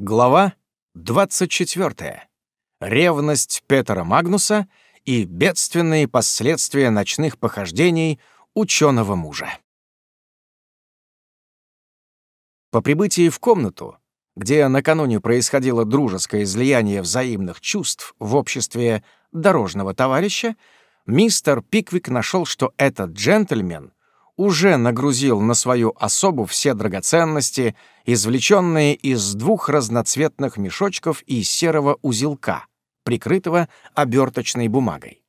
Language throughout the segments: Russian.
Глава 24. Ревность Петера Магнуса и бедственные последствия ночных похождений ученого мужа. По прибытии в комнату, где накануне происходило дружеское излияние взаимных чувств в обществе дорожного товарища, мистер Пиквик нашел, что этот джентльмен уже нагрузил на свою особу все драгоценности, извлеченные из двух разноцветных мешочков и серого узелка, прикрытого оберточной бумагой.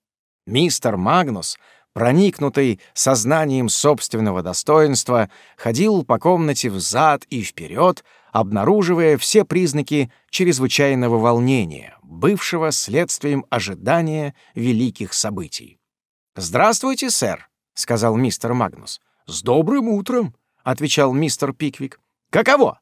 Мистер Магнус, проникнутый сознанием собственного достоинства, ходил по комнате взад и вперед, обнаруживая все признаки чрезвычайного волнения, бывшего следствием ожидания великих событий. «Здравствуйте, сэр», — сказал мистер Магнус. «С добрым утром», — отвечал мистер Пиквик. «Каково?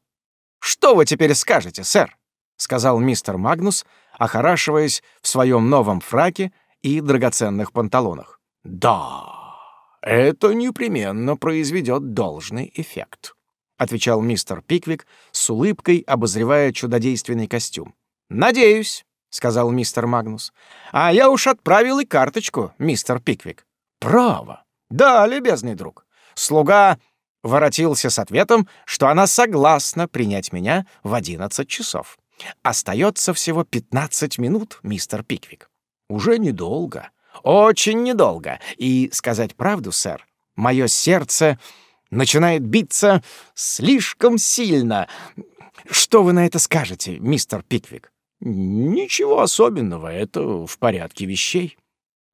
Что вы теперь скажете, сэр?» — сказал мистер Магнус, охорашиваясь в своем новом фраке и драгоценных панталонах. «Да, это непременно произведет должный эффект», — отвечал мистер Пиквик с улыбкой, обозревая чудодейственный костюм. «Надеюсь», — сказал мистер Магнус. «А я уж отправил и карточку, мистер Пиквик». «Право», «Да, любезный друг». Слуга воротился с ответом, что она согласна принять меня в одиннадцать часов. Остается всего пятнадцать минут, мистер Пиквик. Уже недолго. Очень недолго. И, сказать правду, сэр, мое сердце начинает биться слишком сильно. Что вы на это скажете, мистер Пиквик? Ничего особенного, это в порядке вещей.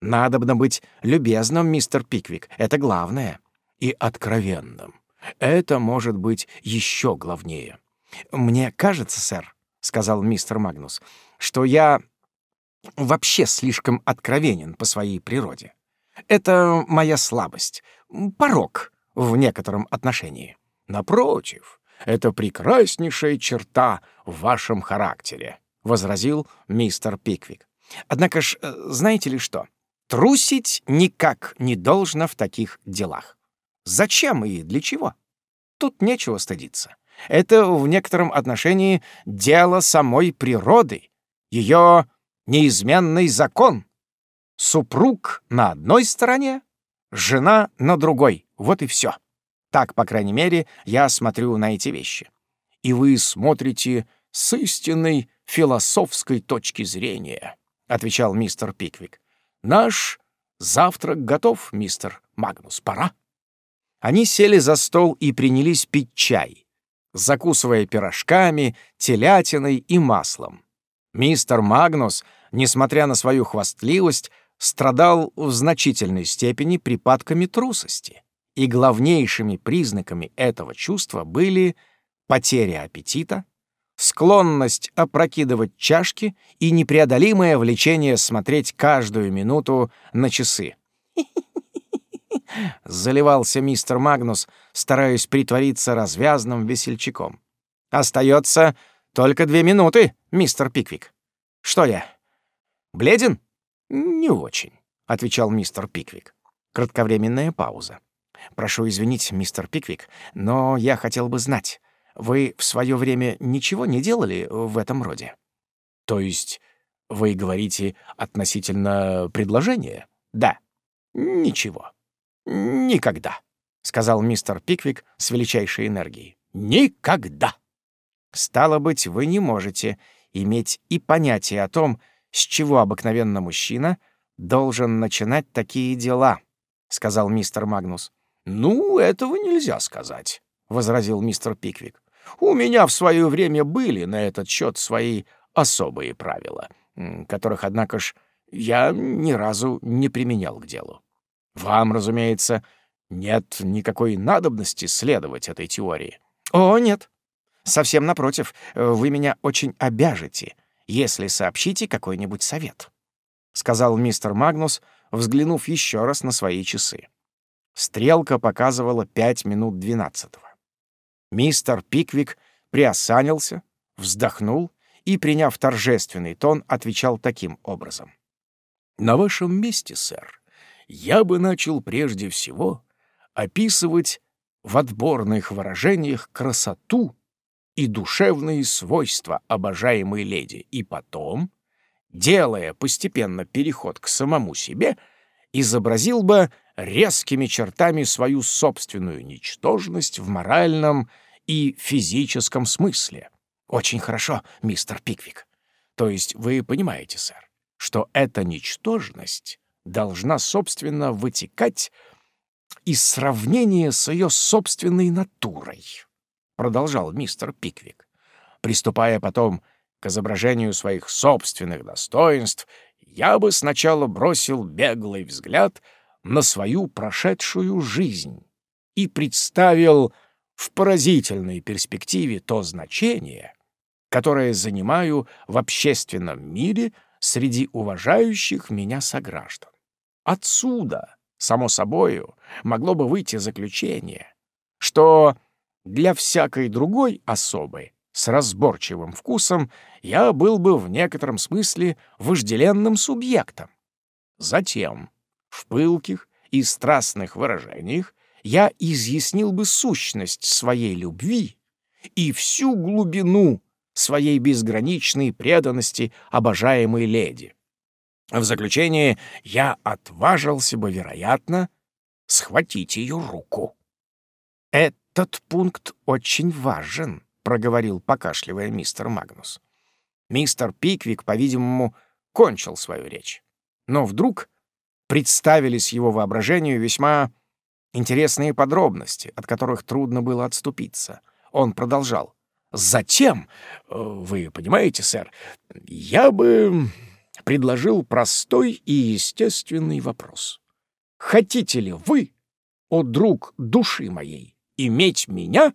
Надобно быть любезным, мистер Пиквик, это главное. И откровенным. Это может быть еще главнее. Мне кажется, сэр, — сказал мистер Магнус, — что я вообще слишком откровенен по своей природе. Это моя слабость, порог в некотором отношении. Напротив, это прекраснейшая черта в вашем характере, — возразил мистер Пиквик. Однако ж, э, знаете ли что? Трусить никак не должно в таких делах. Зачем и для чего? Тут нечего стыдиться. Это в некотором отношении дело самой природы, ее неизменный закон. Супруг на одной стороне, жена на другой. Вот и все. Так, по крайней мере, я смотрю на эти вещи. И вы смотрите с истинной философской точки зрения, — отвечал мистер Пиквик. «Наш завтрак готов, мистер Магнус. Пора». Они сели за стол и принялись пить чай, закусывая пирожками, телятиной и маслом. Мистер Магнус, несмотря на свою хвастливость, страдал в значительной степени припадками трусости, и главнейшими признаками этого чувства были потеря аппетита, склонность опрокидывать чашки и непреодолимое влечение смотреть каждую минуту на часы. Заливался мистер Магнус, стараясь притвориться развязным весельчаком. «Остается только две минуты, мистер Пиквик. Что я, бледен?» «Не очень», — отвечал мистер Пиквик. Кратковременная пауза. «Прошу извинить, мистер Пиквик, но я хотел бы знать, вы в свое время ничего не делали в этом роде? То есть вы говорите относительно предложения? Да. Ничего. Никогда, сказал мистер Пиквик с величайшей энергией. Никогда. Стало быть, вы не можете иметь и понятия о том, с чего обыкновенно мужчина должен начинать такие дела, сказал мистер Магнус. Ну, этого нельзя сказать, возразил мистер Пиквик. У меня в свое время были на этот счет свои особые правила, которых, однако ж, я ни разу не применял к делу. Вам, разумеется, нет никакой надобности следовать этой теории. О, нет. Совсем напротив, вы меня очень обяжете, если сообщите какой-нибудь совет, — сказал мистер Магнус, взглянув еще раз на свои часы. Стрелка показывала пять минут двенадцатого. Мистер Пиквик приосанился, вздохнул и, приняв торжественный тон, отвечал таким образом. «На вашем месте, сэр, я бы начал прежде всего описывать в отборных выражениях красоту и душевные свойства обожаемой леди, и потом, делая постепенно переход к самому себе, изобразил бы резкими чертами свою собственную ничтожность в моральном и физическом смысле. Очень хорошо, мистер Пиквик. То есть вы понимаете, сэр, что эта ничтожность должна, собственно, вытекать из сравнения с ее собственной натурой, продолжал мистер Пиквик. Приступая потом к изображению своих собственных достоинств, я бы сначала бросил беглый взгляд на свою прошедшую жизнь и представил в поразительной перспективе то значение, которое занимаю в общественном мире среди уважающих меня сограждан. Отсюда, само собою, могло бы выйти заключение, что для всякой другой особы с разборчивым вкусом я был бы в некотором смысле вожделенным субъектом. Затем, в пылких и страстных выражениях, я изъяснил бы сущность своей любви и всю глубину своей безграничной преданности обожаемой леди. В заключение я отважился бы, вероятно, схватить ее руку. «Этот пункт очень важен», — проговорил, покашливая мистер Магнус. Мистер Пиквик, по-видимому, кончил свою речь. Но вдруг представились его воображению весьма интересные подробности, от которых трудно было отступиться. Он продолжал. «Затем, э, вы понимаете, сэр, я бы предложил простой и естественный вопрос. Хотите ли вы, о друг души моей, иметь меня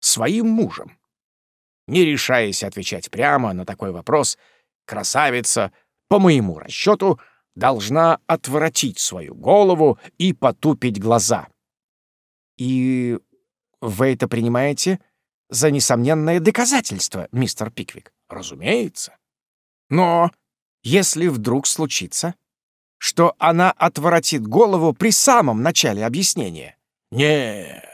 своим мужем? Не решаясь отвечать прямо на такой вопрос, красавица, по моему расчету, должна отворотить свою голову и потупить глаза. И вы это принимаете за несомненное доказательство, мистер Пиквик? Разумеется. Но если вдруг случится, что она отворотит голову при самом начале объяснения. «Нет,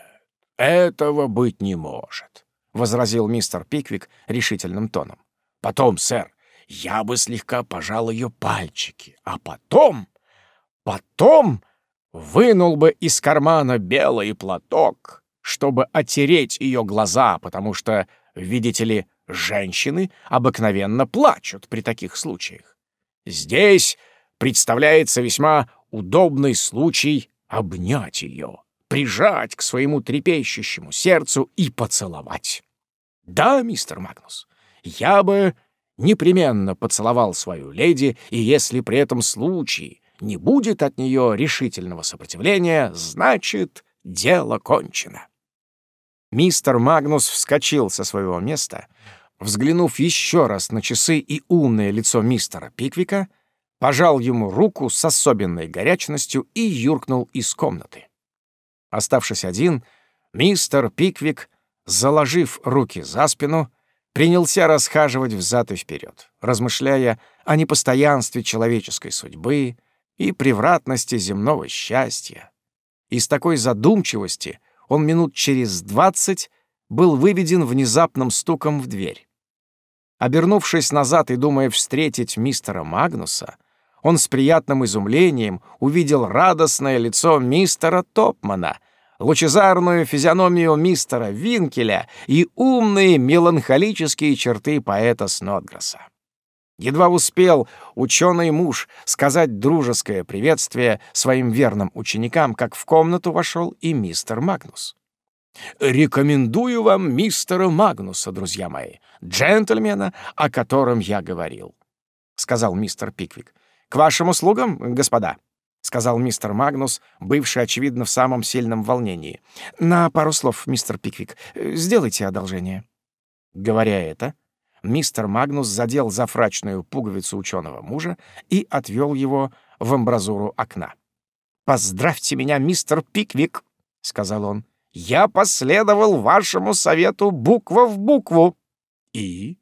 этого быть не может», — возразил мистер Пиквик решительным тоном. «Потом, сэр, я бы слегка пожал ее пальчики, а потом, потом вынул бы из кармана белый платок, чтобы отереть ее глаза, потому что, видите ли, женщины обыкновенно плачут при таких случаях. Здесь представляется весьма удобный случай обнять ее, прижать к своему трепещущему сердцу и поцеловать. Да, мистер Магнус, я бы непременно поцеловал свою леди, и если при этом случае не будет от нее решительного сопротивления, значит, дело кончено. Мистер Магнус вскочил со своего места, взглянув еще раз на часы и умное лицо мистера Пиквика, пожал ему руку с особенной горячностью и юркнул из комнаты. Оставшись один, мистер Пиквик, заложив руки за спину, принялся расхаживать взад и вперед, размышляя о непостоянстве человеческой судьбы и превратности земного счастья. Из такой задумчивости он минут через двадцать был выведен внезапным стуком в дверь. Обернувшись назад и думая встретить мистера Магнуса, он с приятным изумлением увидел радостное лицо мистера Топмана, лучезарную физиономию мистера Винкеля и умные меланхолические черты поэта Снодграсса. Едва успел ученый муж сказать дружеское приветствие своим верным ученикам, как в комнату вошел и мистер Магнус. Рекомендую вам мистера Магнуса, друзья мои, джентльмена, о котором я говорил, — сказал мистер Пиквик. К вашим услугам, господа, — сказал мистер Магнус, бывший, очевидно, в самом сильном волнении. На пару слов, мистер Пиквик, сделайте одолжение. Говоря это, мистер Магнус задел зафрачную пуговицу ученого мужа и отвел его в амбразуру окна. «Поздравьте меня, мистер Пиквик», — сказал он я последовал вашему совету буква в букву. И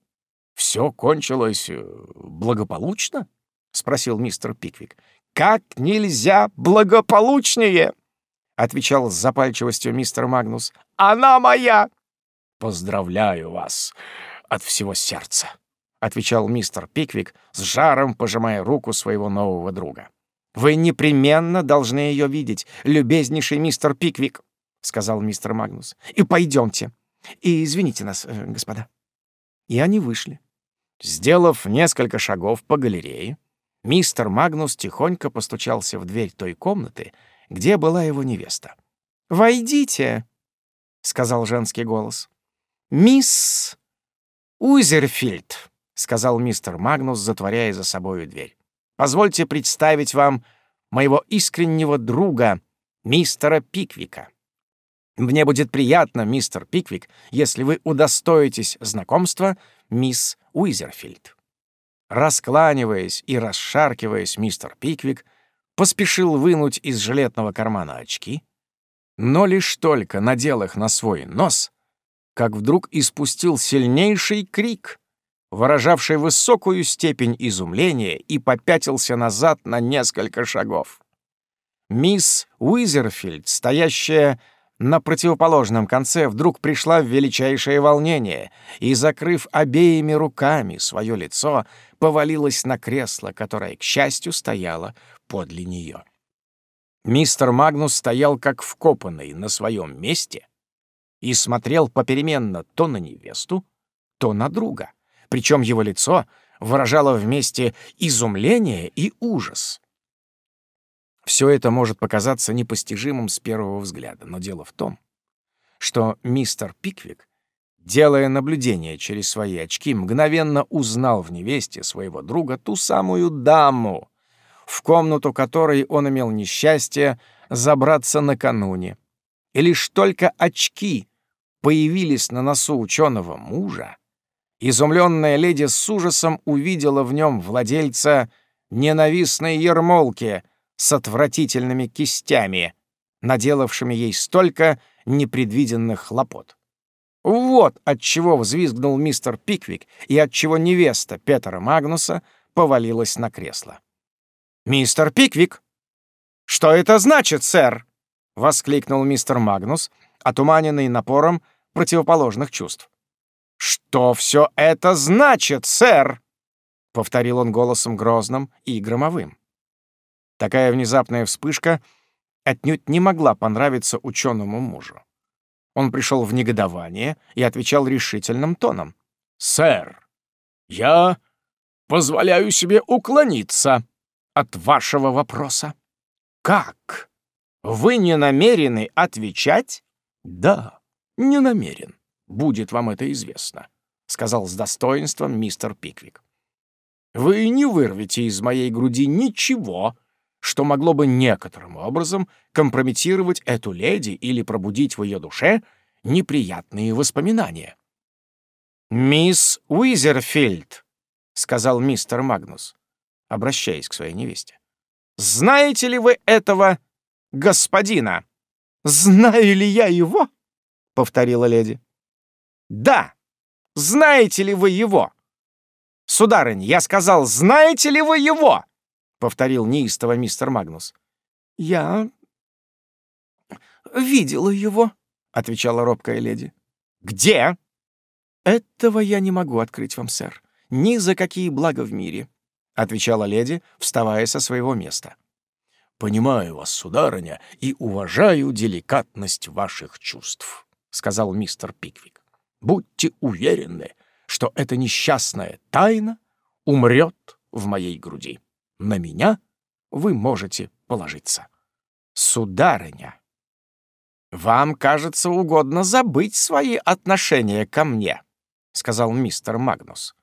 все кончилось э, благополучно? спросил мистер Пиквик. Как нельзя благополучнее, отвечал с запальчивостью мистер Магнус. Она моя. Поздравляю вас от всего сердца», — отвечал мистер Пиквик с жаром, пожимая руку своего нового друга. «Вы непременно должны ее видеть, любезнейший мистер Пиквик», — сказал мистер Магнус. «И пойдемте. И извините нас, э, господа». И они вышли. Сделав несколько шагов по галерее, мистер Магнус тихонько постучался в дверь той комнаты, где была его невеста. «Войдите», — сказал женский голос. «Мисс Узерфильд», — сказал мистер Магнус, затворяя за собою дверь. «Позвольте представить вам моего искреннего друга, мистера Пиквика. Мне будет приятно, мистер Пиквик, если вы удостоитесь знакомства мисс Уизерфильд». Раскланиваясь и расшаркиваясь, мистер Пиквик поспешил вынуть из жилетного кармана очки, но лишь только надел их на свой нос, как вдруг испустил сильнейший крик, выражавший высокую степень изумления, и попятился назад на несколько шагов. Мисс Уизерфильд, стоящая на противоположном конце вдруг пришла в величайшее волнение и, закрыв обеими руками свое лицо, повалилась на кресло, которое, к счастью, стояло подле нее. Мистер Магнус стоял как вкопанный на своем месте и смотрел попеременно то на невесту, то на друга, причем его лицо выражало вместе изумление и ужас. Все это может показаться непостижимым с первого взгляда, но дело в том, что мистер Пиквик, делая наблюдение через свои очки, мгновенно узнал в невесте своего друга ту самую даму, в комнату которой он имел несчастье забраться накануне. И лишь только очки появились на носу ученого мужа, изумленная леди с ужасом увидела в нем владельца ненавистной ермолки — с отвратительными кистями, наделавшими ей столько непредвиденных хлопот. Вот от чего взвизгнул мистер Пиквик и от чего невеста Петера Магнуса повалилась на кресло. «Мистер Пиквик!» «Что это значит, сэр?» — воскликнул мистер Магнус, отуманенный напором противоположных чувств. «Что все это значит, сэр?» — повторил он голосом грозным и громовым. Такая внезапная вспышка отнюдь не могла понравиться ученому мужу. Он пришел в негодование и отвечал решительным тоном. «Сэр, я позволяю себе уклониться от вашего вопроса». «Как? Вы не намерены отвечать?» «Да, не намерен. Будет вам это известно», — сказал с достоинством мистер Пиквик. «Вы не вырвете из моей груди ничего, что могло бы некоторым образом компрометировать эту леди или пробудить в ее душе неприятные воспоминания. «Мисс Уизерфильд», — сказал мистер Магнус, обращаясь к своей невесте, — «знаете ли вы этого господина?» «Знаю ли я его?» — повторила леди. «Да! Знаете ли вы его?» «Сударынь, я сказал, знаете ли вы его?» — повторил неистово мистер Магнус. «Я видела его», — отвечала робкая леди. «Где?» «Этого я не могу открыть вам, сэр. Ни за какие блага в мире», — отвечала леди, вставая со своего места. «Понимаю вас, сударыня, и уважаю деликатность ваших чувств», — сказал мистер Пиквик. «Будьте уверены, что эта несчастная тайна умрет в моей груди». На меня вы можете положиться. Сударыня, вам, кажется, угодно забыть свои отношения ко мне, сказал мистер Магнус.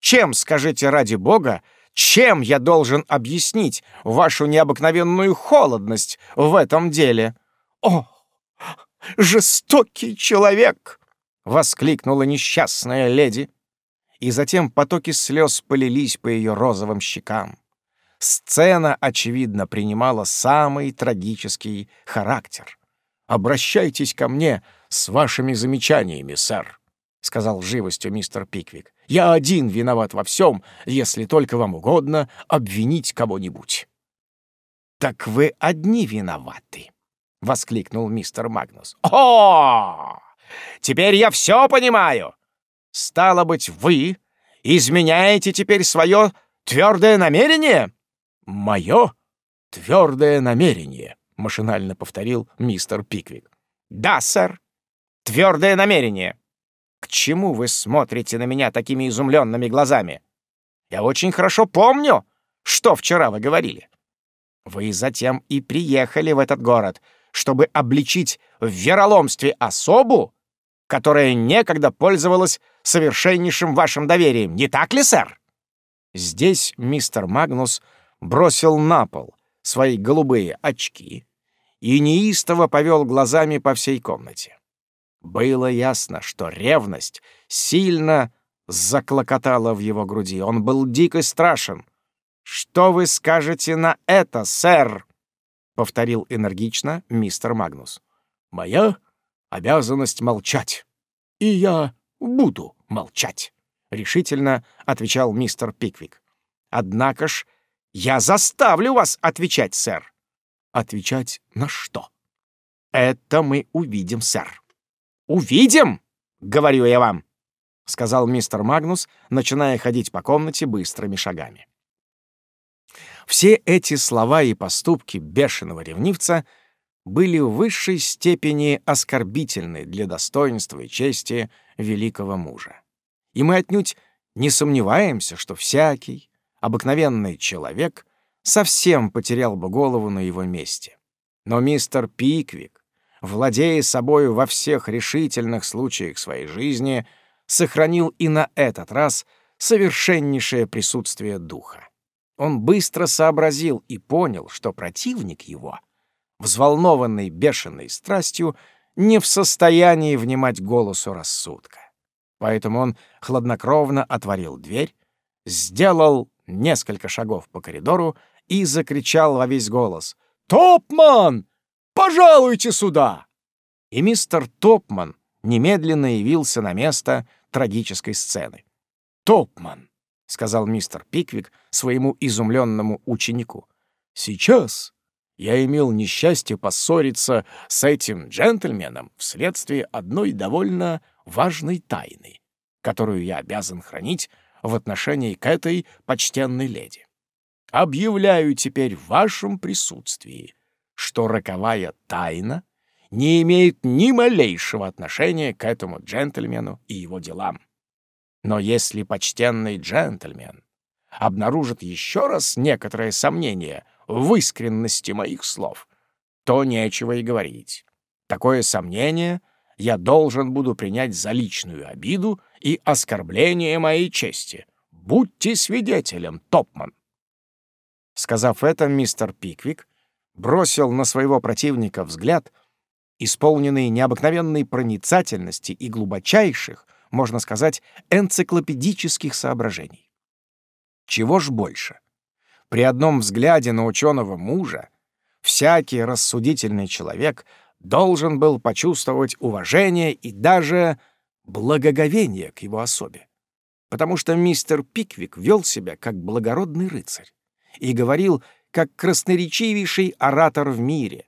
Чем, скажите ради бога, чем я должен объяснить вашу необыкновенную холодность в этом деле? О, жестокий человек! воскликнула несчастная леди, и затем потоки слез полились по ее розовым щекам. Сцена, очевидно, принимала самый трагический характер. «Обращайтесь ко мне с вашими замечаниями, сэр», — сказал живостью мистер Пиквик. «Я один виноват во всем, если только вам угодно обвинить кого-нибудь». «Так вы одни виноваты», — воскликнул мистер Магнус. «О, Теперь я все понимаю! Стало быть, вы изменяете теперь свое твердое намерение?» «Мое твердое намерение», — машинально повторил мистер Пиквик. «Да, сэр, твердое намерение. К чему вы смотрите на меня такими изумленными глазами? Я очень хорошо помню, что вчера вы говорили. Вы затем и приехали в этот город, чтобы обличить в вероломстве особу, которая некогда пользовалась совершеннейшим вашим доверием. Не так ли, сэр?» Здесь мистер Магнус бросил на пол свои голубые очки и неистово повел глазами по всей комнате. Было ясно, что ревность сильно заклокотала в его груди. Он был дико страшен. «Что вы скажете на это, сэр?» — повторил энергично мистер Магнус. «Моя обязанность молчать, и я буду молчать», — решительно отвечал мистер Пиквик. «Однако ж я заставлю вас отвечать, сэр». «Отвечать на что?» «Это мы увидим, сэр». «Увидим, говорю я вам», — сказал мистер Магнус, начиная ходить по комнате быстрыми шагами. Все эти слова и поступки бешеного ревнивца были в высшей степени оскорбительны для достоинства и чести великого мужа. И мы отнюдь не сомневаемся, что всякий обыкновенный человек совсем потерял бы голову на его месте. Но мистер Пиквик, владея собою во всех решительных случаях своей жизни, сохранил и на этот раз совершеннейшее присутствие духа. Он быстро сообразил и понял, что противник его, взволнованный бешеной страстью, не в состоянии внимать голосу рассудка. Поэтому он хладнокровно отворил дверь, сделал несколько шагов по коридору и закричал во весь голос «Топман! Пожалуйте сюда!» И мистер Топман немедленно явился на место трагической сцены. «Топман!» — сказал мистер Пиквик своему изумленному ученику. «Сейчас я имел несчастье поссориться с этим джентльменом вследствие одной довольно важной тайны, которую я обязан хранить в отношении к этой почтенной леди. Объявляю теперь в вашем присутствии, что роковая тайна не имеет ни малейшего отношения к этому джентльмену и его делам. Но если почтенный джентльмен обнаружит еще раз некоторое сомнение в искренности моих слов, то нечего и говорить. Такое сомнение я должен буду принять за личную обиду и оскорбление моей чести. Будьте свидетелем, Топман. Сказав это, мистер Пиквик бросил на своего противника взгляд, исполненный необыкновенной проницательности и глубочайших, можно сказать, энциклопедических соображений. Чего ж больше? При одном взгляде на ученого мужа всякий рассудительный человек должен был почувствовать уважение и даже благоговение к его особе, потому что мистер Пиквик вел себя как благородный рыцарь и говорил как красноречивейший оратор в мире.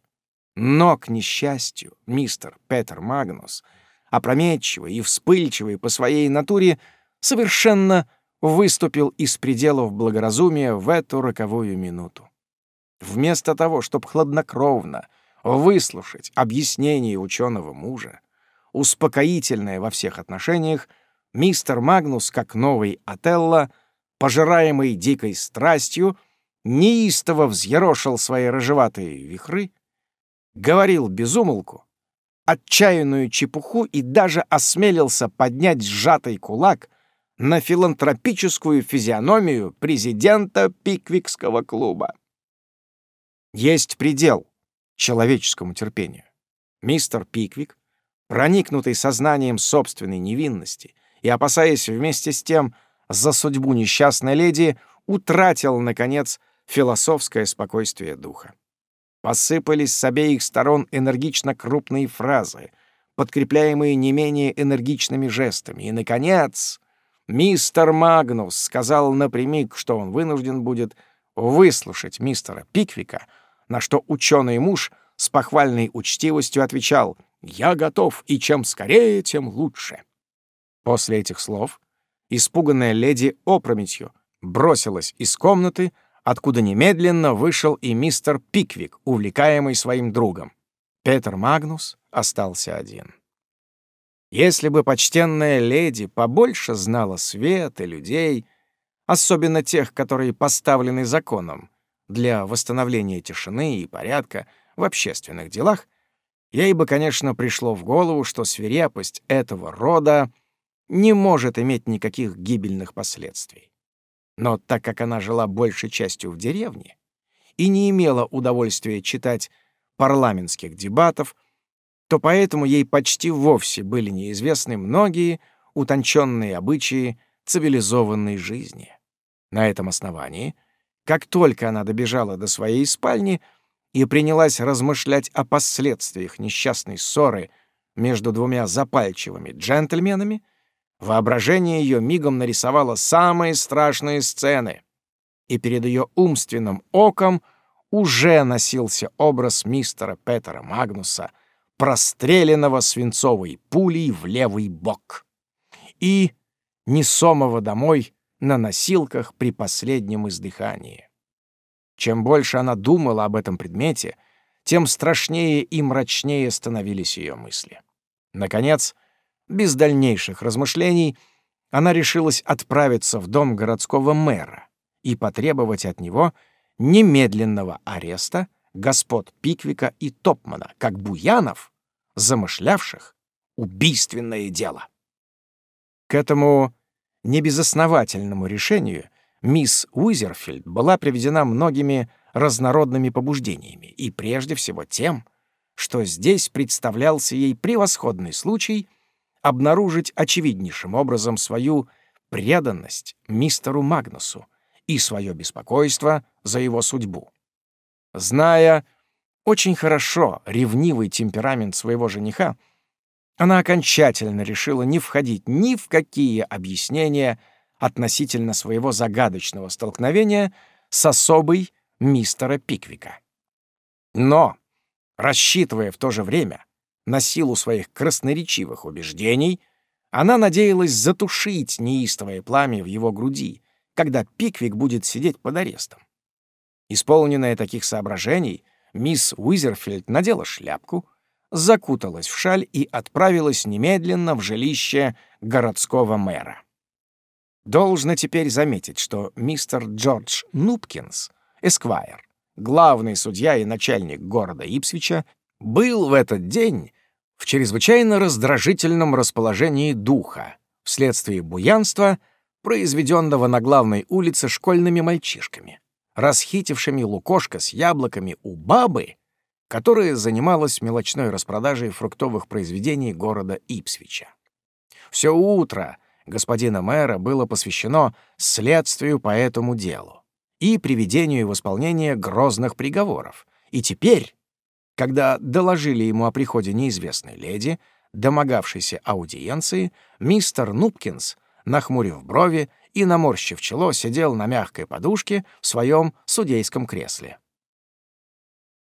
Но, к несчастью, мистер Петер Магнус — опрометчивый и вспыльчивый по своей натуре, совершенно выступил из пределов благоразумия в эту роковую минуту. Вместо того, чтобы хладнокровно выслушать объяснение ученого мужа, успокоительное во всех отношениях, мистер Магнус, как новый Отелло, пожираемый дикой страстью, неистово взъерошил свои рыжеватые вихры, говорил безумолку, отчаянную чепуху и даже осмелился поднять сжатый кулак на филантропическую физиономию президента Пиквикского клуба. Есть предел человеческому терпению. Мистер Пиквик, проникнутый сознанием собственной невинности и опасаясь вместе с тем за судьбу несчастной леди, утратил, наконец, философское спокойствие духа. Посыпались с обеих сторон энергично крупные фразы, подкрепляемые не менее энергичными жестами. И, наконец, мистер Магнус сказал напрямик, что он вынужден будет выслушать мистера Пиквика, на что ученый муж с похвальной учтивостью отвечал Я готов, и чем скорее, тем лучше». После этих слов испуганная леди опрометью бросилась из комнаты, откуда немедленно вышел и мистер Пиквик, увлекаемый своим другом. Петер Магнус остался один. Если бы почтенная леди побольше знала свет и людей, особенно тех, которые поставлены законом для восстановления тишины и порядка в общественных делах, ей бы, конечно, пришло в голову, что свирепость этого рода не может иметь никаких гибельных последствий. Но так как она жила большей частью в деревне и не имела удовольствия читать парламентских дебатов, то поэтому ей почти вовсе были неизвестны многие утонченные обычаи цивилизованной жизни. На этом основании, как только она добежала до своей спальни и принялась размышлять о последствиях несчастной ссоры между двумя запальчивыми джентльменами, воображение ее мигом нарисовало самые страшные сцены, и перед ее умственным оком уже носился образ мистера Петера Магнуса, простреленного свинцовой пулей в левый бок. И несомого домой на носилках при последнем издыхании. Чем больше она думала об этом предмете, тем страшнее и мрачнее становились ее мысли. Наконец, без дальнейших размышлений, она решилась отправиться в дом городского мэра и потребовать от него немедленного ареста господ Пиквика и Топмана, как буянов, замышлявших убийственное дело. К этому небезосновательному решению мисс Уизерфильд была приведена многими разнородными побуждениями, и прежде всего тем, что здесь представлялся ей превосходный случай обнаружить очевиднейшим образом свою преданность мистеру Магнусу и свое беспокойство за его судьбу. Зная очень хорошо ревнивый темперамент своего жениха, она окончательно решила не входить ни в какие объяснения относительно своего загадочного столкновения с особой мистера Пиквика. Но, рассчитывая в то же время на силу своих красноречивых убеждений, она надеялась затушить неистовое пламя в его груди, когда Пиквик будет сидеть под арестом. Исполненная таких соображений, мисс Уизерфилд надела шляпку, закуталась в шаль и отправилась немедленно в жилище городского мэра. Должно теперь заметить, что мистер Джордж Нупкинс, эсквайр, главный судья и начальник города Ипсвича, был в этот день в чрезвычайно раздражительном расположении духа вследствие буянства, произведенного на главной улице школьными мальчишками, расхитившими лукошко с яблоками у бабы, которая занималась мелочной распродажей фруктовых произведений города Ипсвича. Все утро господина мэра было посвящено следствию по этому делу и приведению в исполнение грозных приговоров, и теперь, когда доложили ему о приходе неизвестной леди, домогавшейся аудиенции, мистер Нупкинс, нахмурив брови и, наморщив чело, сидел на мягкой подушке в своем судейском кресле.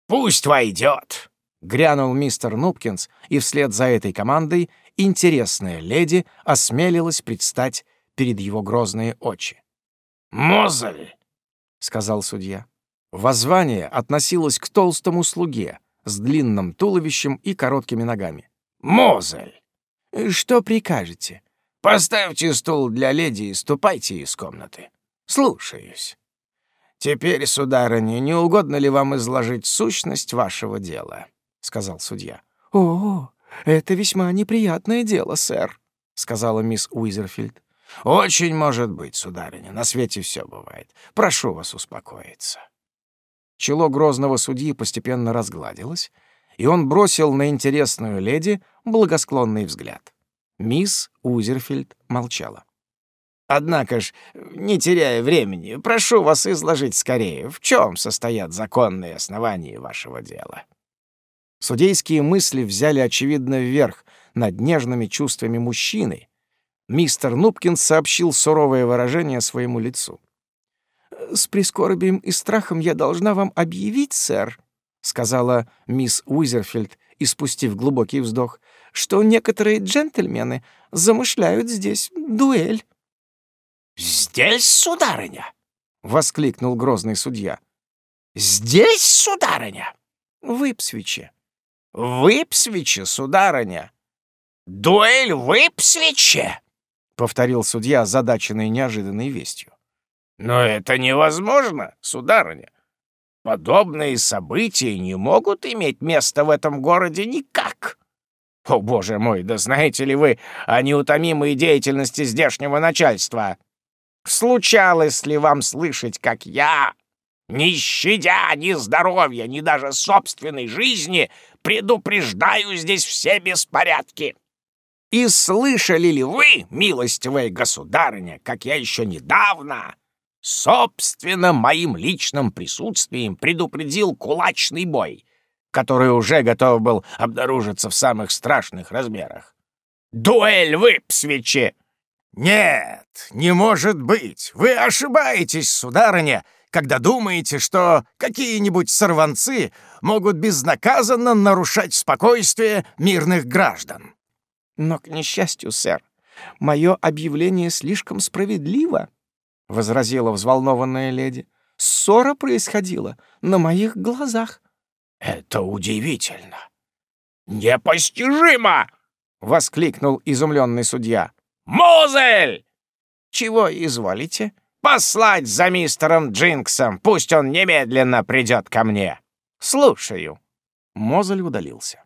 «Пусть войдет!» — грянул мистер Нупкинс, и вслед за этой командой интересная леди осмелилась предстать перед его грозные очи. «Мозель!» — сказал судья. Воззвание относилось к толстому слуге с длинным туловищем и короткими ногами. «Мозель!» «Что прикажете?» «Поставьте стул для леди и ступайте из комнаты. Слушаюсь». «Теперь, сударыня, не угодно ли вам изложить сущность вашего дела?» — сказал судья. «О, это весьма неприятное дело, сэр», — сказала мисс Уизерфильд. «Очень может быть, сударыня, на свете все бывает. Прошу вас успокоиться». Чело грозного судьи постепенно разгладилось, и он бросил на интересную леди благосклонный взгляд. Мисс Узерфильд молчала. «Однако ж, не теряя времени, прошу вас изложить скорее, в чем состоят законные основания вашего дела». Судейские мысли взяли, очевидно, вверх над нежными чувствами мужчины. Мистер Нупкин сообщил суровое выражение своему лицу. «С прискорбием и страхом я должна вам объявить, сэр», — сказала мисс Уизерфильд, испустив глубокий вздох, «что некоторые джентльмены замышляют здесь дуэль». «Здесь, сударыня?» — воскликнул грозный судья. «Здесь, сударыня?» «В Ипсвиче». «В Ипсвиче, сударыня?» «Дуэль в Ипсвиче?» — повторил судья, задаченный неожиданной вестью. «Но это невозможно, сударыня. Подобные события не могут иметь места в этом городе никак. О, боже мой, да знаете ли вы о неутомимой деятельности здешнего начальства? Случалось ли вам слышать, как я, не щадя ни здоровья, ни даже собственной жизни, предупреждаю здесь все беспорядки? И слышали ли вы, милостивая государыня, как я еще недавно, собственно, моим личным присутствием предупредил кулачный бой, который уже готов был обнаружиться в самых страшных размерах? Дуэль в Ипсвиче! Нет, не может быть! Вы ошибаетесь, сударыня, когда думаете, что какие-нибудь сорванцы могут безнаказанно нарушать спокойствие мирных граждан. «Но, к несчастью, сэр, мое объявление слишком справедливо», — возразила взволнованная леди. «Ссора происходила на моих глазах». «Это удивительно! Непостижимо!» — воскликнул изумленный судья. «Мозель!» «Чего изволите?» «Послать за мистером Джинксом, пусть он немедленно придет ко мне». «Слушаю». Мозель удалился.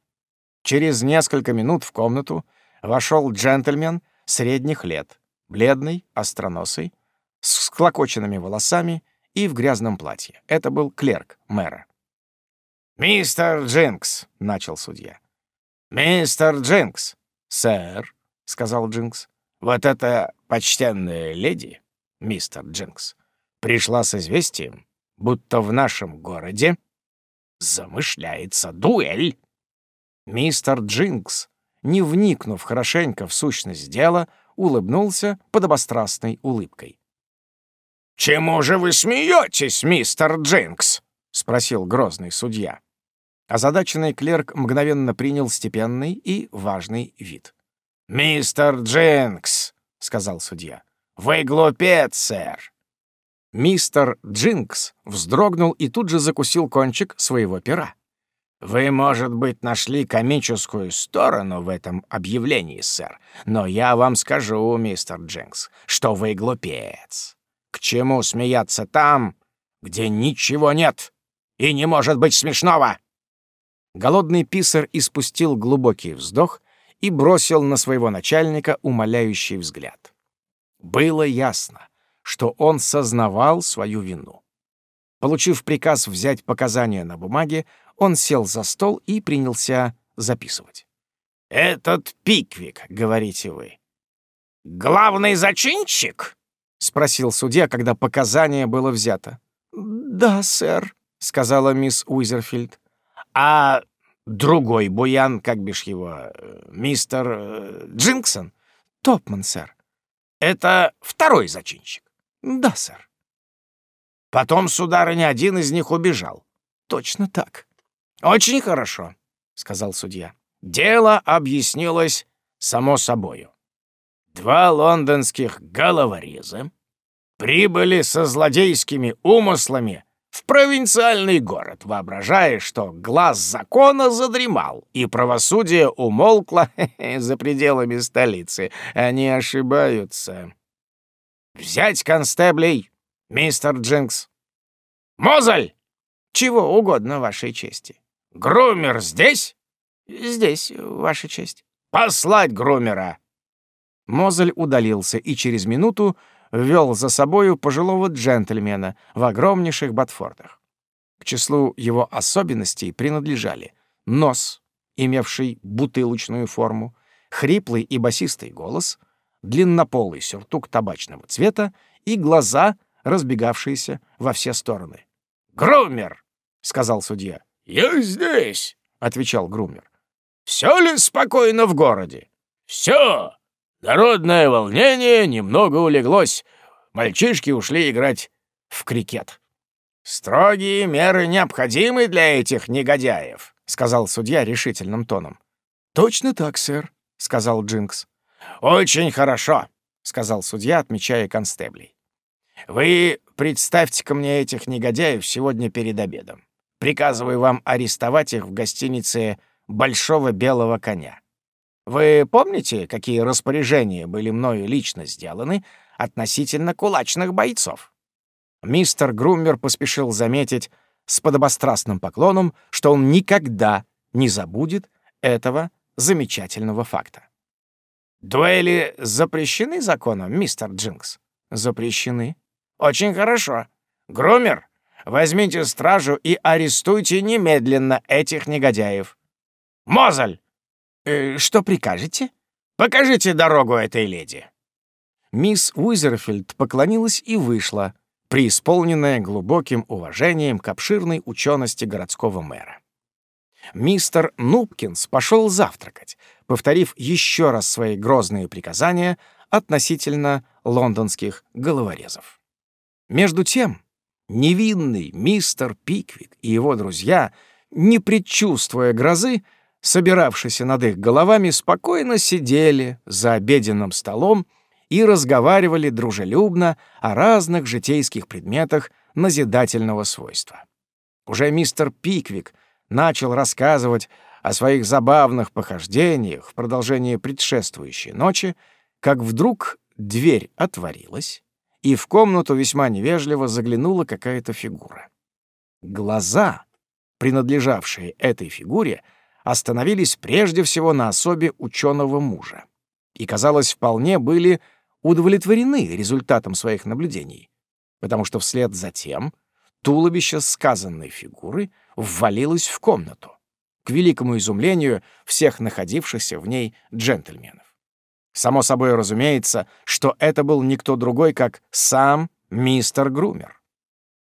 Через несколько минут в комнату вошел джентльмен средних лет, бледный, остроносый, с склокоченными волосами и в грязном платье. Это был клерк мэра. «Мистер Джинкс», — начал судья. «Мистер Джинкс». «Сэр», — сказал Джинкс, — «вот эта почтенная леди, мистер Джинкс, пришла с известием, будто в нашем городе замышляется дуэль». Мистер Джинкс не вникнув хорошенько в сущность дела, улыбнулся подобострастной улыбкой. «Чему же вы смеетесь, мистер Джинкс?» — спросил грозный судья. Озадаченный клерк мгновенно принял степенный и важный вид. «Мистер Джинкс», — сказал судья, — «вы глупец, сэр». Мистер Джинкс вздрогнул и тут же закусил кончик своего пера. «Вы, может быть, нашли комическую сторону в этом объявлении, сэр, но я вам скажу, мистер Джинкс, что вы глупец. К чему смеяться там, где ничего нет и не может быть смешного?» Голодный писарь испустил глубокий вздох и бросил на своего начальника умоляющий взгляд. Было ясно, что он сознавал свою вину. Получив приказ взять показания на бумаге, он сел за стол и принялся записывать. «Этот Пиквик, — говорите вы, — главный зачинщик?» — спросил судья, когда показание было взято. «Да, сэр», — сказала мисс Уизерфильд. «А другой буян, как бишь его, мистер э, Джинксон?» «Топман, сэр». «Это второй зачинщик?» «Да, сэр». «Потом, сударыня, один из них убежал?» «Точно так». «Очень хорошо», — сказал судья. «Дело объяснилось само собою. Два лондонских головореза прибыли со злодейскими умыслами в провинциальный город, воображая, что глаз закона задремал, и правосудие умолкло за пределами столицы. Они ошибаются. Взять констеблей, мистер Джинкс. Мозаль! Чего угодно вашей чести. «Грумер здесь?» «Здесь, Ваша честь». «Послать грумера!» Мозель удалился и через минуту ввел за собою пожилого джентльмена в огромнейших ботфордах. К числу его особенностей принадлежали нос, имевший бутылочную форму, хриплый и басистый голос, длиннополый сюртук табачного цвета и глаза, разбегавшиеся во все стороны. «Грумер!» — сказал судья. «Я здесь», — отвечал Грумер. «Все ли спокойно в городе?» «Все. Народное волнение немного улеглось. Мальчишки ушли играть в крикет». «Строгие меры необходимы для этих негодяев», сказал судья решительным тоном. «Точно так, сэр», — сказал Джинкс. «Очень хорошо», — сказал судья, отмечая констеблей. «Вы представьте-ка мне этих негодяев сегодня перед обедом. Приказываю вам арестовать их в гостинице «Большого белого коня». Вы помните, какие распоряжения были мною лично сделаны относительно кулачных бойцов?» Мистер Груммер поспешил заметить с подобострастным поклоном, что он никогда не забудет этого замечательного факта. «Дуэли запрещены законом, мистер Джинкс?» «Запрещены». «Очень хорошо. Грумер, возьмите стражу и арестуйте немедленно этих негодяев. Мозаль!» Э, «Что прикажете?» «Покажите дорогу этой леди». Мисс Уизерфильд поклонилась и вышла, преисполненная глубоким уважением к обширной учености городского мэра. Мистер Нупкинс пошел завтракать, повторив еще раз свои грозные приказания относительно лондонских головорезов. Между тем, невинный мистер Пиквик и его друзья, не предчувствуя грозы, собиравшиеся над их головами, спокойно сидели за обеденным столом и разговаривали дружелюбно о разных житейских предметах назидательного свойства. Уже мистер Пиквик начал рассказывать о своих забавных похождениях в продолжении предшествующей ночи, как вдруг дверь отворилась, и в комнату весьма невежливо заглянула какая-то фигура. Глаза, принадлежавшие этой фигуре, остановились прежде всего на особе ученого мужа и, казалось, вполне были удовлетворены результатом своих наблюдений, потому что вслед за тем туловище сказанной фигуры ввалилось в комнату, к великому изумлению всех находившихся в ней джентльменов. Само собой разумеется, что это был никто другой, как сам мистер Грумер.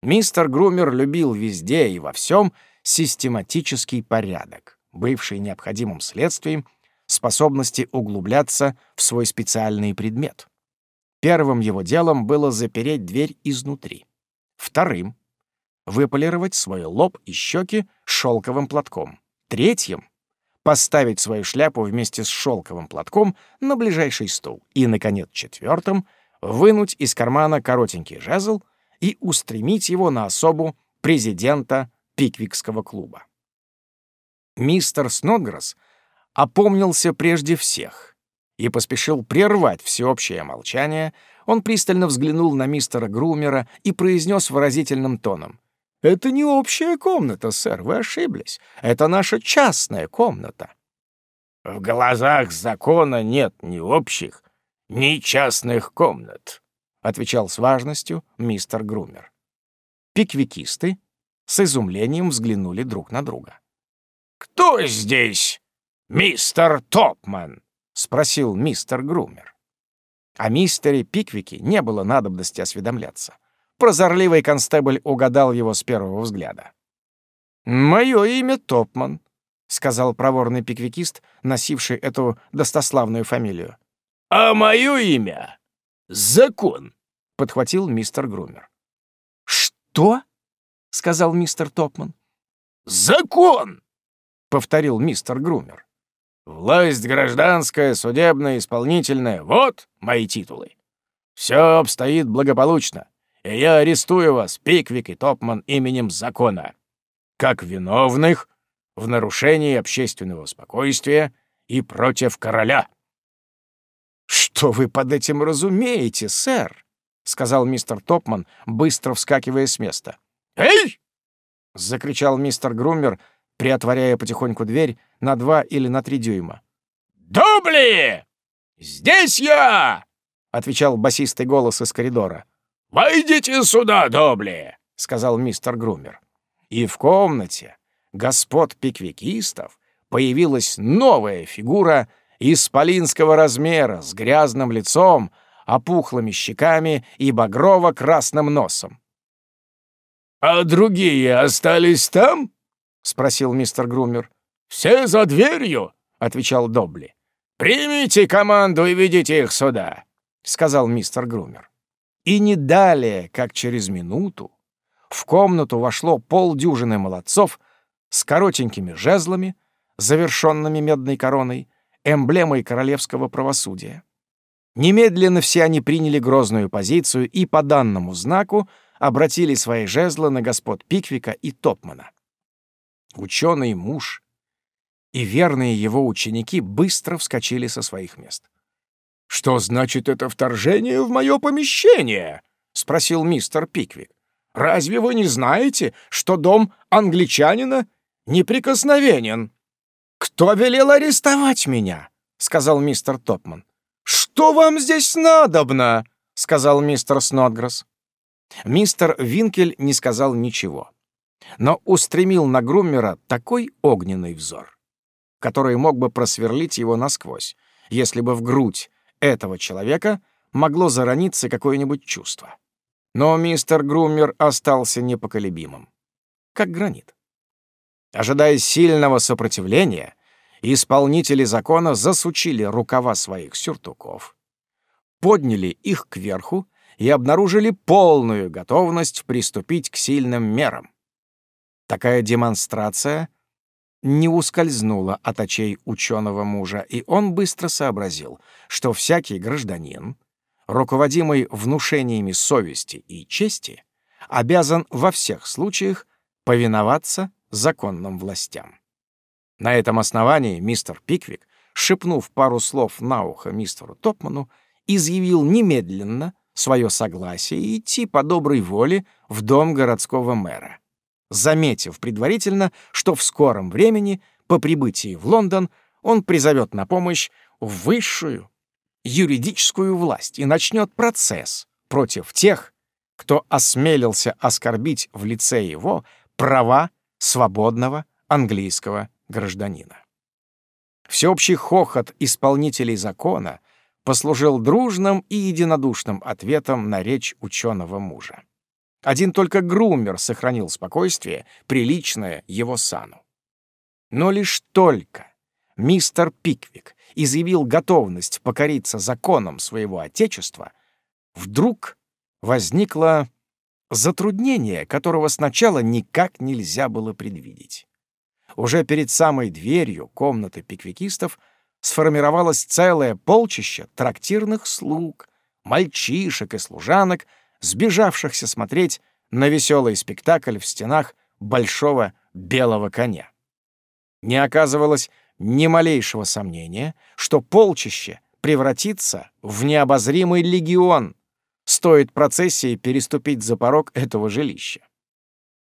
Мистер Грумер любил везде и во всем систематический порядок, бывший необходимым следствием способности углубляться в свой специальный предмет. Первым его делом было запереть дверь изнутри. Вторым — выполировать свой лоб и щеки шелковым платком. Третьим — поставить свою шляпу вместе с шелковым платком на ближайший стул. И, наконец, четвертым — вынуть из кармана коротенький жезл и устремить его на особу президента Пиквикского клуба. Мистер Снодгресс опомнился прежде всех и поспешил прервать всеобщее молчание, он пристально взглянул на мистера Грумера и произнес выразительным тоном. «Это не общая комната, сэр, вы ошиблись. Это наша частная комната». «В глазах закона нет ни общих, ни частных комнат», — отвечал с важностью мистер Грумер. Пиквикисты с изумлением взглянули друг на друга. «Кто здесь мистер Топман?» — спросил мистер Грумер. О мистере Пиквике не было надобности осведомляться. Прозорливый констебль угадал его с первого взгляда. «Мое имя Топман», — сказал проворный пиквикист, носивший эту достославную фамилию. «А мое имя — Закон», — подхватил мистер Грумер. «Что?» — сказал мистер Топман. «Закон!» — повторил мистер Грумер. Власть гражданская, судебная, исполнительная — вот мои титулы. Все обстоит благополучно, и я арестую вас, Пиквик и Топман, именем закона, как виновных в нарушении общественного спокойствия и против короля». «Что вы под этим разумеете, сэр?» — сказал мистер Топман, быстро вскакивая с места. «Эй!» — закричал мистер Грумер, приотворяя потихоньку дверь на два или на три дюйма. «Дубли! Здесь я!» — отвечал басистый голос из коридора. «Войдите сюда, Добли!» — сказал мистер Грумер. И в комнате господ пиквикистов появилась новая фигура исполинского размера с грязным лицом, опухлыми щеками и багрово-красным носом. «А другие остались там?» — спросил мистер Грумер. «Все за дверью», — отвечал Добли. «Примите команду и ведите их сюда», — сказал мистер Грумер. И не далее, как через минуту, в комнату вошло полдюжины молодцов с коротенькими жезлами, завершенными медной короной, эмблемой королевского правосудия. Немедленно все они приняли грозную позицию и по данному знаку обратили свои жезлы на господ Пиквика и Топмана. Ученый муж и верные его ученики быстро вскочили со своих мест. «Что значит это вторжение в мое помещение?» — спросил мистер Пиквик. «Разве вы не знаете, что дом англичанина неприкосновенен?» «Кто велел арестовать меня?» — сказал мистер Топман. «Что вам здесь надобно?» — сказал мистер Снотгресс. Мистер Винкель не сказал ничего, но устремил на Груммера такой огненный взор, который мог бы просверлить его насквозь, если бы в грудь этого человека могло зарониться какое-нибудь чувство. Но мистер Груммер остался непоколебимым, как гранит. Ожидая сильного сопротивления, исполнители закона засучили рукава своих сюртуков, подняли их кверху и обнаружили полную готовность приступить к сильным мерам. Такая демонстрация не ускользнула от очей ученого мужа, и он быстро сообразил, что всякий гражданин, руководимый внушениями совести и чести, обязан во всех случаях повиноваться законным властям. На этом основании мистер Пиквик, шепнув пару слов на ухо мистеру Топману, изъявил немедленно свое согласие идти по доброй воле в дом городского мэра, заметив предварительно, что в скором времени, по прибытии в Лондон, он призовет на помощь высшую юридическую власть и начнет процесс против тех, кто осмелился оскорбить в лице его права свободного английского гражданина. Всеобщий хохот исполнителей закона — послужил дружным и единодушным ответом на речь ученого мужа. Один только Грумер сохранил спокойствие, приличное его сану. Но лишь только мистер Пиквик изъявил готовность покориться законам своего отечества, вдруг возникло затруднение, которого сначала никак нельзя было предвидеть. Уже перед самой дверью комнаты пиквикистов — сформировалось целое полчище трактирных слуг, мальчишек и служанок, сбежавшихся смотреть на веселый спектакль в стенах большого белого коня. Не оказывалось ни малейшего сомнения, что полчище превратится в необозримый легион, стоит процессии переступить за порог этого жилища.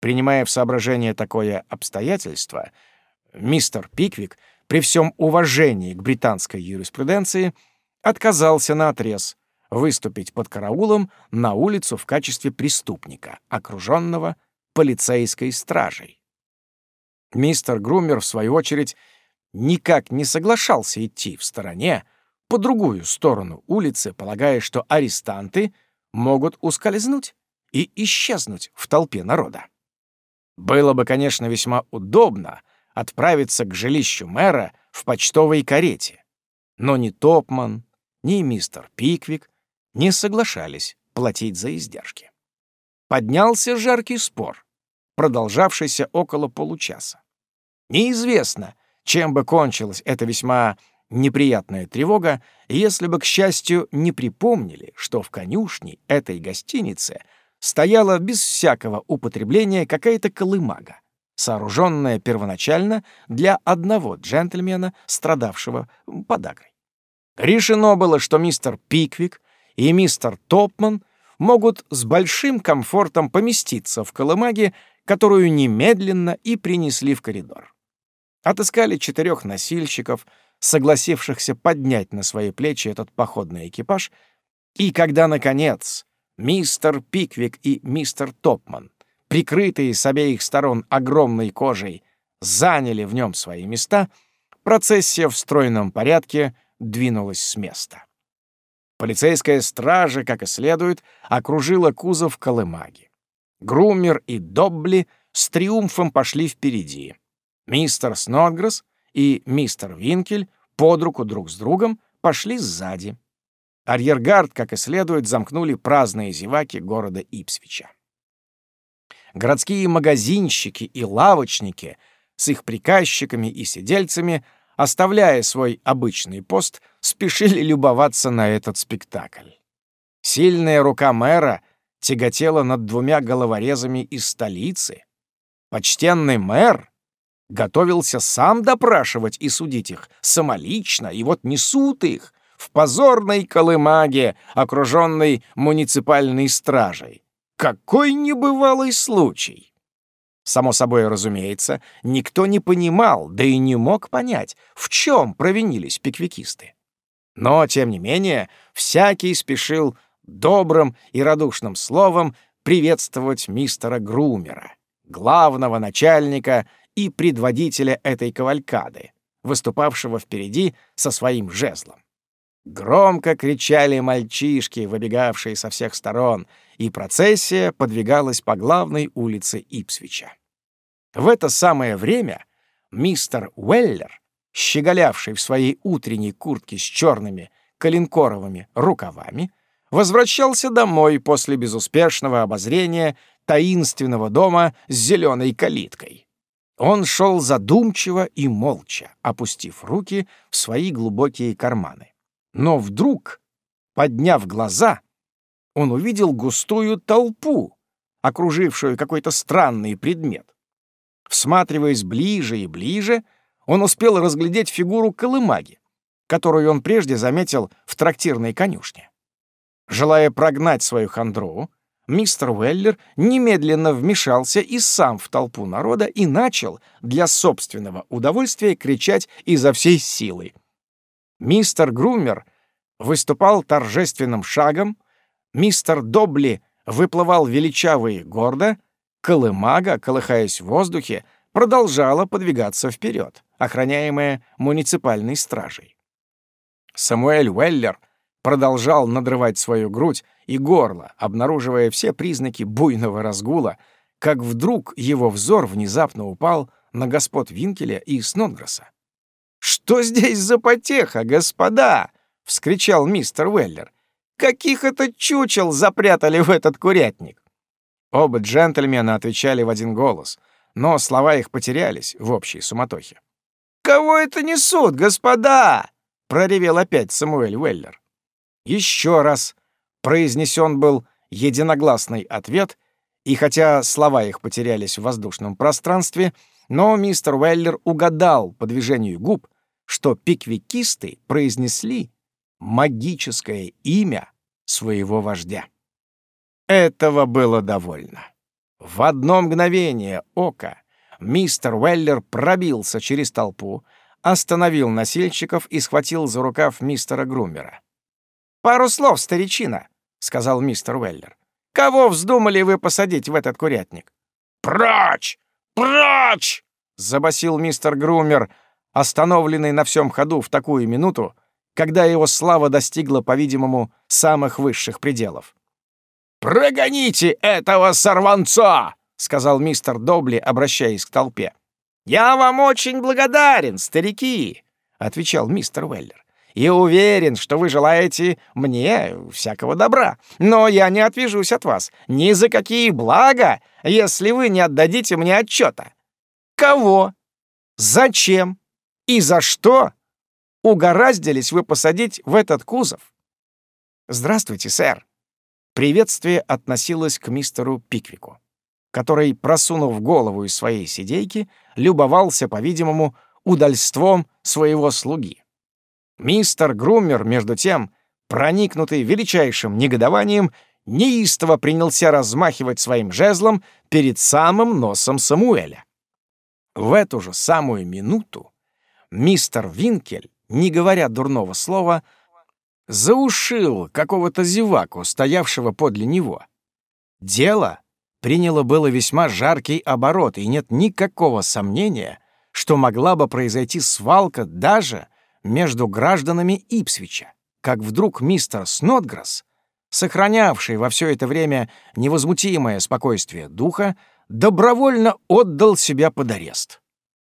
Принимая в соображение такое обстоятельство, мистер Пиквик — при всем уважении к британской юриспруденции, отказался на отрез выступить под караулом на улицу в качестве преступника, окруженного полицейской стражей. Мистер Грумер, в свою очередь, никак не соглашался идти в стороне, по другую сторону улицы, полагая, что арестанты могут ускользнуть и исчезнуть в толпе народа. Было бы, конечно, весьма удобно отправиться к жилищу мэра в почтовой карете. Но ни Топман, ни мистер Пиквик не соглашались платить за издержки. Поднялся жаркий спор, продолжавшийся около получаса. Неизвестно, чем бы кончилась эта весьма неприятная тревога, если бы, к счастью, не припомнили, что в конюшне этой гостиницы стояла без всякого употребления какая-то колымага, сооруженная первоначально для одного джентльмена, страдавшего подагрой. Решено было, что мистер Пиквик и мистер Топман могут с большим комфортом поместиться в колымаге, которую немедленно и принесли в коридор. Отыскали четырех носильщиков, согласившихся поднять на свои плечи этот походный экипаж, и когда, наконец, мистер Пиквик и мистер Топман прикрытые с обеих сторон огромной кожей, заняли в нем свои места, процессия в стройном порядке двинулась с места. Полицейская стража, как и следует, окружила кузов колымаги. Грумер и Добли с триумфом пошли впереди. Мистер Снотгресс и мистер Винкель под руку друг с другом пошли сзади. Арьергард, как и следует, замкнули праздные зеваки города Ипсвича городские магазинщики и лавочники с их приказчиками и сидельцами, оставляя свой обычный пост, спешили любоваться на этот спектакль. Сильная рука мэра тяготела над двумя головорезами из столицы. Почтенный мэр готовился сам допрашивать и судить их самолично, и вот несут их в позорной колымаге, окруженной муниципальной стражей. Какой небывалый случай! Само собой разумеется, никто не понимал, да и не мог понять, в чем провинились пиквикисты. Но, тем не менее, всякий спешил добрым и радушным словом приветствовать мистера Грумера, главного начальника и предводителя этой кавалькады, выступавшего впереди со своим жезлом. Громко кричали мальчишки, выбегавшие со всех сторон, и процессия подвигалась по главной улице Ипсвича. В это самое время мистер Уэллер, щеголявший в своей утренней куртке с черными коленкоровыми рукавами, возвращался домой после безуспешного обозрения таинственного дома с зеленой калиткой. Он шел задумчиво и молча, опустив руки в свои глубокие карманы. Но вдруг, подняв глаза, он увидел густую толпу, окружившую какой-то странный предмет. Всматриваясь ближе и ближе, он успел разглядеть фигуру колымаги, которую он прежде заметил в трактирной конюшне. Желая прогнать свою хандру, мистер Уэллер немедленно вмешался и сам в толпу народа и начал для собственного удовольствия кричать изо всей силы. Мистер Грумер выступал торжественным шагом, мистер Добли выплывал величаво и гордо, колымага, колыхаясь в воздухе, продолжала подвигаться вперед, охраняемая муниципальной стражей. Самуэль Уэллер — продолжал надрывать свою грудь и горло, обнаруживая все признаки буйного разгула, как вдруг его взор внезапно упал на господ Винкеля и Снодгресса. «Что здесь за потеха, господа?» — вскричал мистер Уэллер. «Каких это чучел запрятали в этот курятник?» Оба джентльмена отвечали в один голос, но слова их потерялись в общей суматохе. «Кого это несут, господа?» — проревел опять Самуэль Уэллер. Еще раз произнесен был единогласный ответ, и хотя слова их потерялись в воздушном пространстве, но мистер Уэллер угадал по движению губ, что пиквикисты произнесли магическое имя своего вождя. Этого было довольно. В одно мгновение ока мистер Уэллер пробился через толпу, остановил носильщиков и схватил за рукав мистера Грумера. «Пару слов, старичина», — сказал мистер Уэллер. «Кого вздумали вы посадить в этот курятник?» «Прочь! Прочь!» — забасил мистер Грумер, остановленный на всем ходу в такую минуту, когда его слава достигла, по-видимому, самых высших пределов. «Прогоните этого сорванца!» — сказал мистер Добли, обращаясь к толпе. «Я вам очень благодарен, старики!» — отвечал мистер Уэллер и уверен, что вы желаете мне всякого добра. Но я не отвяжусь от вас ни за какие блага, если вы не отдадите мне отчета. Кого? Зачем? И за что угораздились вы посадить в этот кузов? Здравствуйте, сэр. Приветствие относилось к мистеру Пиквику, который, просунув голову из своей сидейки, любовался, по-видимому, удальством своего слуги. Мистер Грумер, между тем, проникнутый величайшим негодованием, неистово принялся размахивать своим жезлом перед самым носом Самуэля. В эту же самую минуту мистер Винкель, не говоря дурного слова, заушил какого-то зеваку, стоявшего подле него. Дело приняло было весьма жаркий оборот, и нет никакого сомнения, что могла бы произойти свалка даже между гражданами Ипсвича, как вдруг мистер Снотгресс, сохранявший во все это время невозмутимое спокойствие духа, добровольно отдал себя под арест.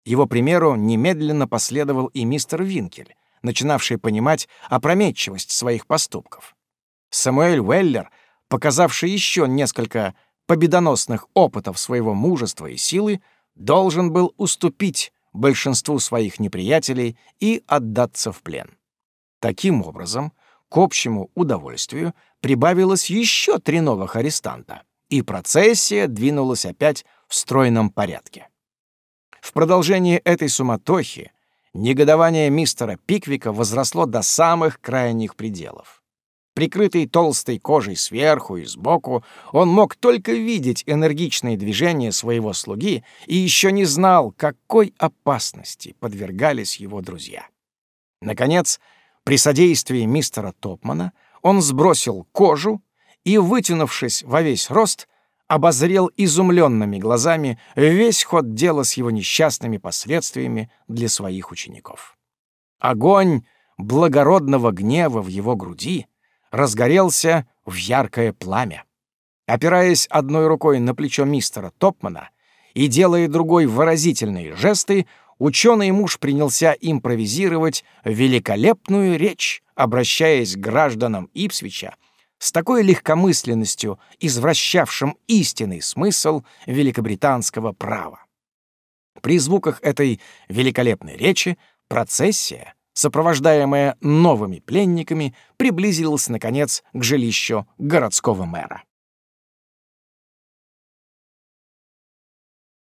Его примеру немедленно последовал и мистер Винкель, начинавший понимать опрометчивость своих поступков. Самуэль Уэллер, показавший еще несколько победоносных опытов своего мужества и силы, должен был уступить большинству своих неприятелей и отдаться в плен. Таким образом, к общему удовольствию прибавилось еще три новых арестанта, и процессия двинулась опять в стройном порядке. В продолжении этой суматохи негодование мистера Пиквика возросло до самых крайних пределов. Прикрытый толстой кожей сверху и сбоку, он мог только видеть энергичные движения своего слуги и еще не знал, какой опасности подвергались его друзья. Наконец, при содействии мистера Топмана он сбросил кожу и, вытянувшись во весь рост, обозрел изумленными глазами весь ход дела с его несчастными последствиями для своих учеников. Огонь благородного гнева в его груди разгорелся в яркое пламя. Опираясь одной рукой на плечо мистера Топмана и делая другой выразительные жесты, ученый муж принялся импровизировать великолепную речь, обращаясь к гражданам Ипсвича с такой легкомысленностью, извращавшим истинный смысл великобританского права. При звуках этой великолепной речи процессия, сопровождаемая новыми пленниками, приблизилась, наконец, к жилищу городского мэра.